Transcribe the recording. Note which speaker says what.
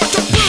Speaker 1: Don't.